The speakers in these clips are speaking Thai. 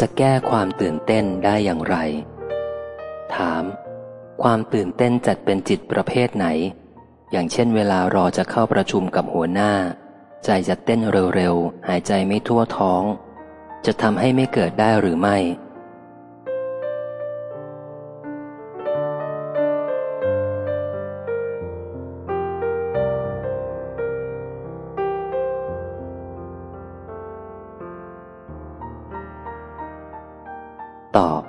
จะแก้ความตื่นเต้นได้อย่างไร ถาม ความตื่นเต้นจัดเป็นจิตประเภทไหน อย่างเช่นเวลารอจะเข้าประชุมกับหัวหน้า ใจจะเต้นเร็วๆ หายใจไม่ทั่วท้อง จะทำให้ไม่เกิดได้หรือไม่ ตอบ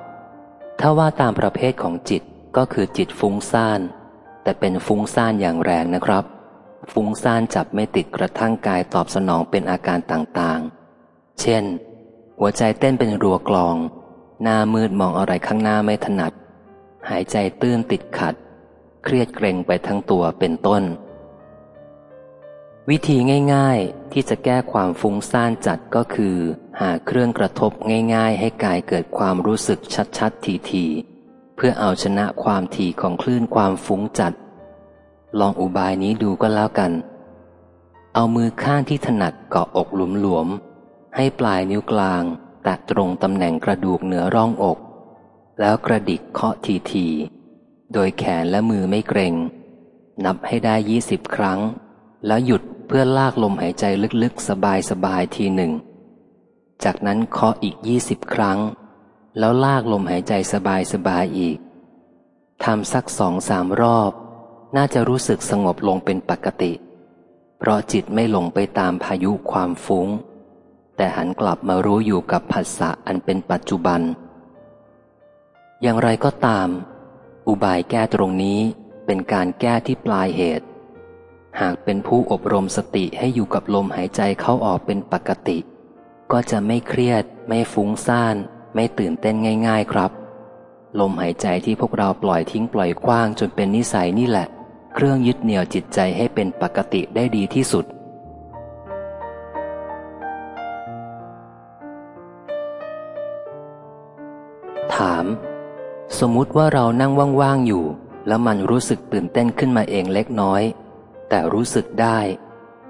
ถ้าว่าตามประเภทของจิตก็คือจิตฟุ้งซ่าน แต่เป็นฟุ้งซ่านอย่างแรงนะครับ ฟุ้งซ่านจับไม่ติดกระทั่งกายตอบสนองเป็นอาการต่างๆ เช่น หัวใจเต้นเป็นรัวกลอง หน้ามืดมองอะไรข้างหน้าไม่ถนัด หายใจตื้นติดขัด เครียดเกรงไปทั้งตัวเป็นต้น วิธีง่ายๆ ที่จะแก้ความฟุ้งซ่านจัดก็คือ หาเครื่องกระทบง่าย ๆ ให้กายเกิดความรู้สึกชัดๆทีๆเพื่อเอาชนะความถี่ของคลื่นความฟุ้งจัด ลองอุบายนี้ดูก็แล้วกัน เอามือข้างที่ถนัดเกาะอกหลวมๆให้ปลายนิ้วกลาง แตะตรงตำแหน่งกระดูกเหนือร่องอก แล้วกระดิกเคาะทีๆโดยแขนและมือไม่เกรงนับให้ได้ยี่สิบครั้ง แล้วหยุด เพื่อลากลมหายใจลึกๆ สบายๆ ทีหนึ่ง จากนั้นเคาะอีกยี่สิบครั้ง แล้วลากลมหายใจสบายสบายอีก ทำสักสองสามรอบ น่าจะรู้สึกสงบลงเป็นปกติ เพราะจิตไม่หลงไปตามพายุความฟุง้ง แต่หันกลับมารู้อยู่กับผัสสะอันเป็นปัจจุบัน อย่างไรก็ตาม อุบายแก้ตรงนี้เป็นการแก้ที่ปลายเหตุ หากเป็นผู้อบรมสติให้อยู่กับลมหายใจเข้าออกเป็นปกติ ก็จะไม่เครียด ไม่ฟุ้งซ่าน ไม่ตื่นเต้นง่าย ๆครับ ลมหายใจที่พวกเราปล่อยทิ้งปล่อยกว้างจนเป็นนิสัยนี่แหละ เครื่องยึดเหนี่ยวจิตใจให้เป็นปกติได้ดีที่สุด ถาม สมมุติว่าเรานั่งว่างๆอยู่ แล้วมันรู้สึกตื่นเต้นขึ้นมาเองเล็กน้อย แต่รู้สึกได้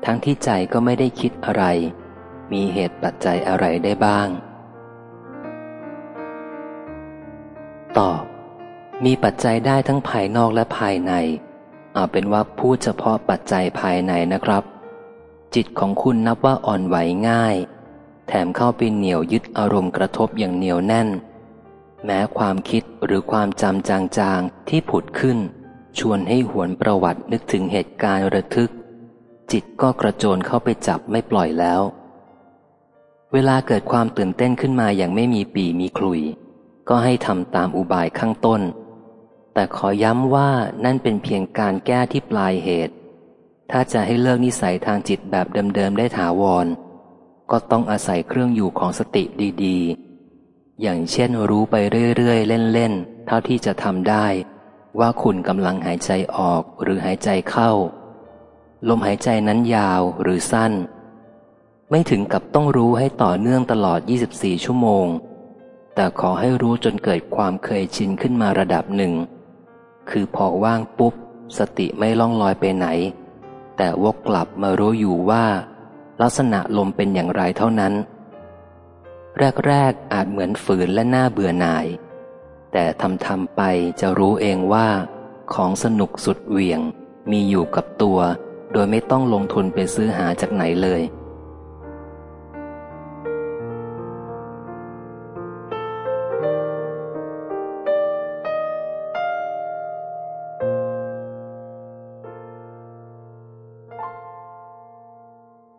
ทั้งที่ใจก็ไม่ได้คิดอะไร มีเหตุปัจจัยอะไรได้บ้าง ตอบ มีปัจจัยได้ทั้งภายนอกและภายใน เอาเป็นว่าพูดเฉพาะปัจจัยภายในนะครับ จิตของคุณนับว่าอ่อนไหวง่าย แถมเข้าไปเหนียวยึดอารมณ์กระทบอย่างเหนียวแน่น แม้ความคิดหรือความจำจางๆที่ผุดขึ้น ชวนให้หวนประวัตินึกถึงเหตุการณ์ระทึก จิตก็กระโจนเข้าไปจับไม่ปล่อยแล้ว เวลาเกิดความตื่นเต้นขึ้นมาอย่างไม่มีปีมีคลุย ก็ให้ทำตามอุบายข้างต้น แต่ขอย้ำว่านั่นเป็นเพียงการแก้ที่ปลายเหตุ ถ้าจะให้เลิกนิสัยทางจิตแบบเดิมๆได้ถาวร ก็ต้องอาศัยเครื่องอยู่ของสติดีๆ อย่างเช่นรู้ไปเรื่อยๆเล่นๆเท่าที่จะทำได้ ว่าคุณกำลังหายใจออกหรือหายใจเข้า ลมหายใจนั้นยาวหรือสั้น ไม่ถึงกับต้องรู้ให้ต่อเนื่องตลอด 24 ชั่วโมง แต่ขอให้รู้จนเกิดความเคยชินขึ้นมาระดับหนึ่ง คือพอว่างปุ๊บ สติไม่ล่องลอยไปไหน แต่วกกลับมารู้อยู่ว่า ลักษณะลมเป็นอย่างไรเท่านั้น แรกๆอาจเหมือนฝืนและน่าเบื่อหน่าย แต่ทำทำไปจะรู้เองว่า ของสนุกสุดเหวี่ยง มีอยู่กับตัว โดยไม่ต้องลงทุนไปซื้อหาจากไหนเลย